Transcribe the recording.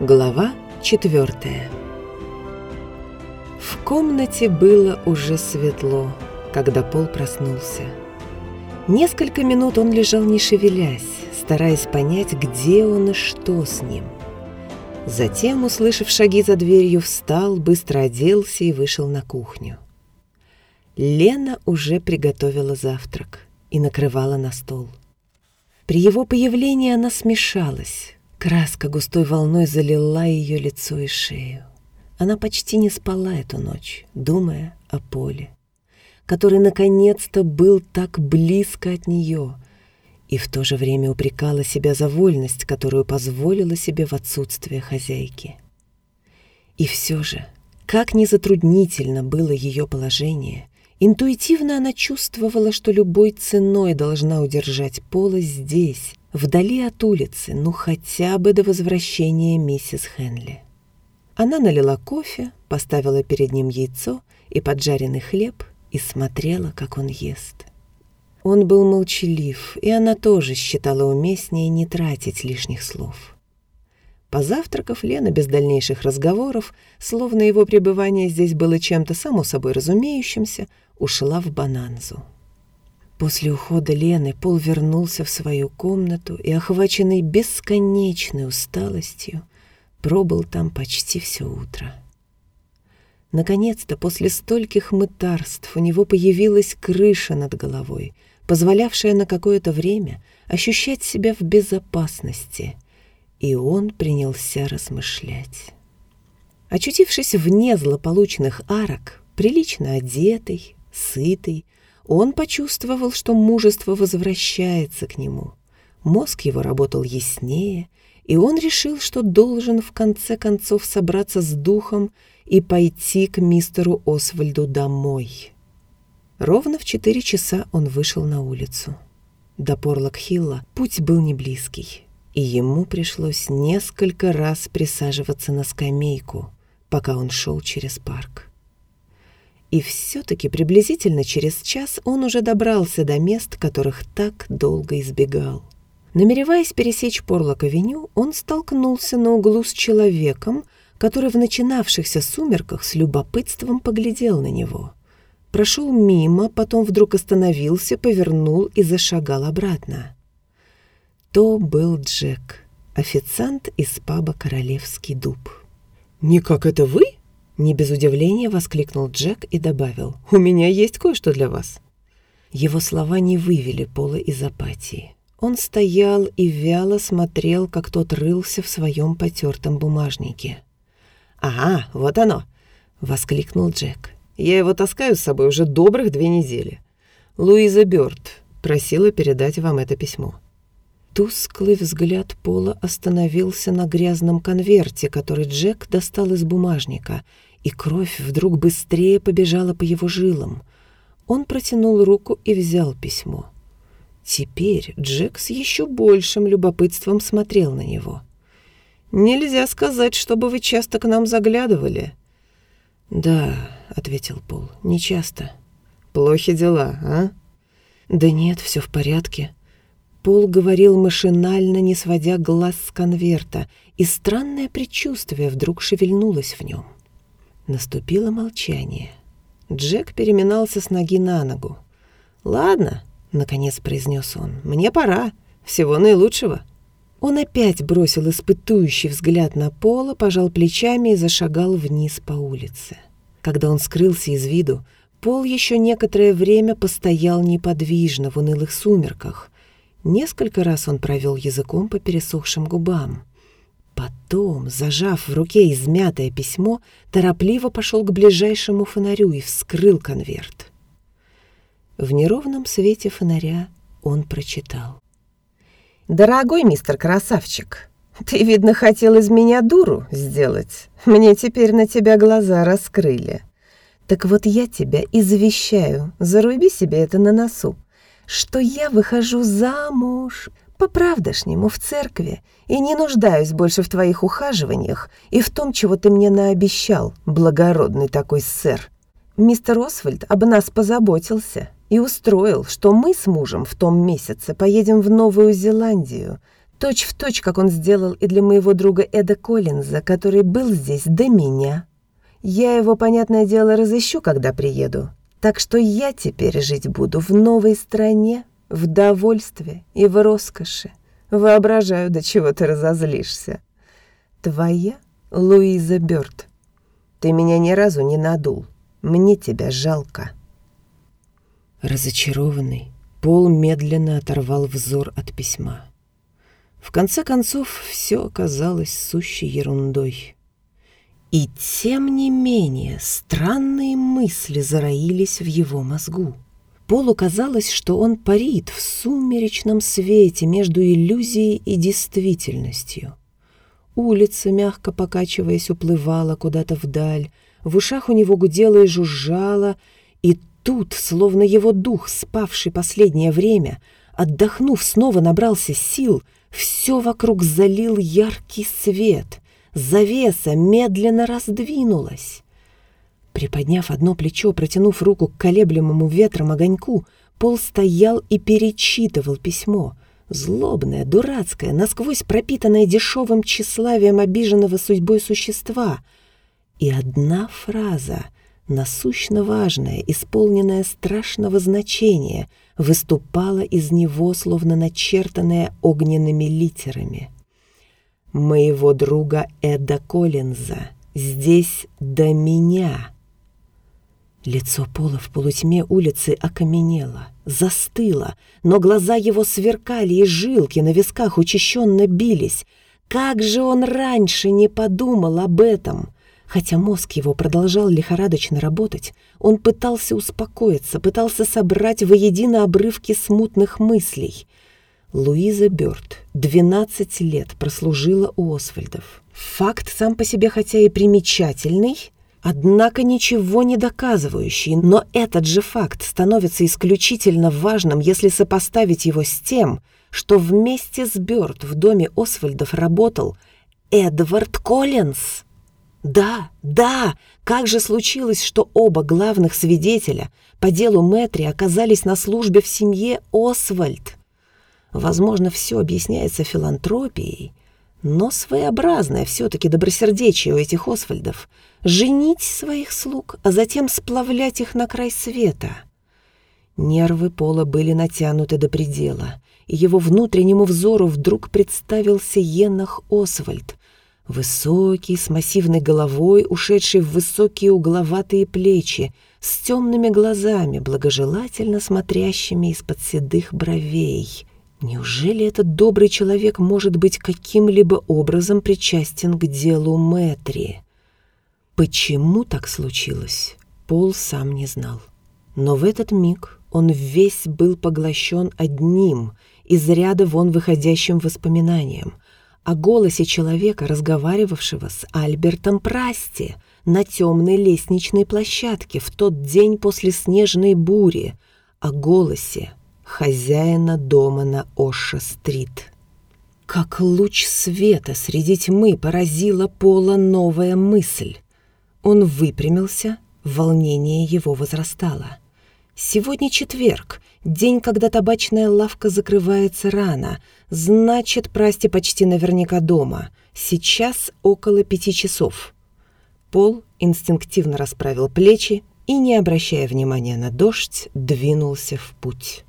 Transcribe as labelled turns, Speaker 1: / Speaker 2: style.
Speaker 1: Глава четвертая В комнате было уже светло, когда Пол проснулся. Несколько минут он лежал не шевелясь, стараясь понять, где он и что с ним. Затем, услышав шаги за дверью, встал, быстро оделся и вышел на кухню. Лена уже приготовила завтрак и накрывала на стол. При его появлении она смешалась. Краска густой волной залила ее лицо и шею. Она почти не спала эту ночь, думая о Поле, который наконец-то был так близко от нее, и в то же время упрекала себя за вольность, которую позволила себе в отсутствие хозяйки. И все же, как ни затруднительно было ее положение, Интуитивно она чувствовала, что любой ценой должна удержать Пола здесь, вдали от улицы, ну хотя бы до возвращения миссис Хенли. Она налила кофе, поставила перед ним яйцо и поджаренный хлеб и смотрела, как он ест. Он был молчалив, и она тоже считала уместнее не тратить лишних слов. Позавтракав, Лена без дальнейших разговоров, словно его пребывание здесь было чем-то само собой разумеющимся, ушла в Бананзу. После ухода Лены Пол вернулся в свою комнату и, охваченный бесконечной усталостью, пробыл там почти все утро. Наконец-то, после стольких мытарств, у него появилась крыша над головой, позволявшая на какое-то время ощущать себя в безопасности — и он принялся размышлять. Очутившись вне злополучных арок, прилично одетый, сытый, он почувствовал, что мужество возвращается к нему. Мозг его работал яснее, и он решил, что должен в конце концов собраться с духом и пойти к мистеру Освальду домой. Ровно в четыре часа он вышел на улицу. До Порлок-Хилла путь был не близкий и ему пришлось несколько раз присаживаться на скамейку, пока он шел через парк. И все-таки приблизительно через час он уже добрался до мест, которых так долго избегал. Намереваясь пересечь Порлок-авеню, он столкнулся на углу с человеком, который в начинавшихся сумерках с любопытством поглядел на него. Прошел мимо, потом вдруг остановился, повернул и зашагал обратно. То был Джек, официант из паба «Королевский дуб».
Speaker 2: «Никак это вы?»
Speaker 1: Не без удивления воскликнул Джек и добавил. «У меня есть кое-что для вас». Его слова не вывели Пола из апатии. Он стоял и вяло смотрел, как тот рылся в своем потертом бумажнике.
Speaker 2: «Ага, вот оно!» — воскликнул Джек. «Я его таскаю с собой уже добрых две недели. Луиза Бёрд просила передать вам это письмо».
Speaker 1: Тусклый взгляд Пола остановился на грязном конверте, который Джек достал из бумажника, и кровь вдруг быстрее побежала по его жилам. Он протянул руку и взял письмо. Теперь Джек с еще большим любопытством смотрел на него.
Speaker 2: «Нельзя сказать, чтобы вы часто к нам заглядывали».
Speaker 1: «Да», — ответил Пол, — «не часто».
Speaker 2: «Плохи дела, а?»
Speaker 1: «Да нет, все в порядке». Пол говорил машинально, не сводя глаз с конверта, и странное предчувствие вдруг шевельнулось в нем. Наступило молчание. Джек переминался с ноги на ногу.
Speaker 2: «Ладно», — наконец произнес он, — «мне пора. Всего наилучшего».
Speaker 1: Он опять бросил испытующий взгляд на Пола, пожал плечами и зашагал вниз по улице. Когда он скрылся из виду, Пол еще некоторое время постоял неподвижно в унылых сумерках, Несколько раз он провел языком по пересохшим губам. Потом, зажав в руке измятое письмо, торопливо пошел к ближайшему фонарю и вскрыл конверт. В неровном свете фонаря он прочитал.
Speaker 2: «Дорогой мистер Красавчик, ты, видно, хотел из меня дуру сделать. Мне теперь на тебя глаза раскрыли. Так вот я тебя извещаю, заруби себе это на носу что я выхожу замуж по-правдошнему в церкви и не нуждаюсь больше в твоих ухаживаниях и в том, чего ты мне наобещал, благородный такой сэр. Мистер Освальд об нас позаботился и устроил, что мы с мужем в том месяце поедем в Новую Зеландию. Точь в точь, как он сделал и для моего друга Эда Коллинза, который был здесь до меня. Я его, понятное дело, разыщу, когда приеду. Так что я теперь жить буду в новой стране, в довольстве и в роскоши. Воображаю, до чего ты разозлишься. Твоя Луиза Бёрд. Ты меня ни разу не надул. Мне тебя жалко.
Speaker 1: Разочарованный, Пол медленно оторвал взор от письма. В конце концов, все оказалось сущей ерундой. И тем не менее странные мысли зароились в его мозгу. Полу казалось, что он парит в сумеречном свете между иллюзией и действительностью. Улица, мягко покачиваясь, уплывала куда-то вдаль, в ушах у него гудело и жужжало, и тут, словно его дух, спавший последнее время, отдохнув, снова набрался сил, все вокруг залил яркий свет, завеса медленно раздвинулась. Приподняв одно плечо, протянув руку к колеблемому ветром огоньку, Пол стоял и перечитывал письмо. Злобное, дурацкое, насквозь пропитанное дешевым тщеславием обиженного судьбой существа. И одна фраза, насущно важная, исполненная страшного значения, выступала из него, словно начертанная огненными литерами. «Моего друга Эда Коллинза здесь до меня». Лицо Пола в полутьме улицы окаменело, застыло, но глаза его сверкали, и жилки на висках учащенно бились. Как же он раньше не подумал об этом? Хотя мозг его продолжал лихорадочно работать, он пытался успокоиться, пытался собрать воедино обрывки смутных мыслей. Луиза Бёрд 12 лет прослужила у Освальдов. Факт сам по себе хотя и примечательный, однако ничего не доказывающий, но этот же факт становится исключительно важным, если сопоставить его с тем, что вместе с Бёрд в доме Освальдов работал Эдвард Коллинз. Да, да, как же случилось, что оба главных свидетеля по делу Мэтри оказались на службе в семье Освальд? Возможно, все объясняется филантропией, но своеобразное все-таки добросердечие у этих Освальдов — женить своих слуг, а затем сплавлять их на край света. Нервы Пола были натянуты до предела, и его внутреннему взору вдруг представился Енах Освальд, Высокий, с массивной головой, ушедший в высокие угловатые плечи, с темными глазами, благожелательно смотрящими из-под седых бровей. Неужели этот добрый человек может быть каким-либо образом причастен к делу Мэтри? Почему так случилось, Пол сам не знал. Но в этот миг он весь был поглощен одним, из ряда вон выходящим воспоминанием — о голосе человека, разговаривавшего с Альбертом Прасти на темной лестничной площадке в тот день после снежной бури, о голосе хозяина дома на Оша-стрит. Как луч света среди тьмы поразила Пола новая мысль. Он выпрямился, волнение его возрастало. Сегодня четверг, день, когда табачная лавка закрывается рано. Значит, Прасти почти наверняка дома. Сейчас около пяти часов. Пол инстинктивно расправил плечи и, не обращая внимания на дождь, двинулся в путь.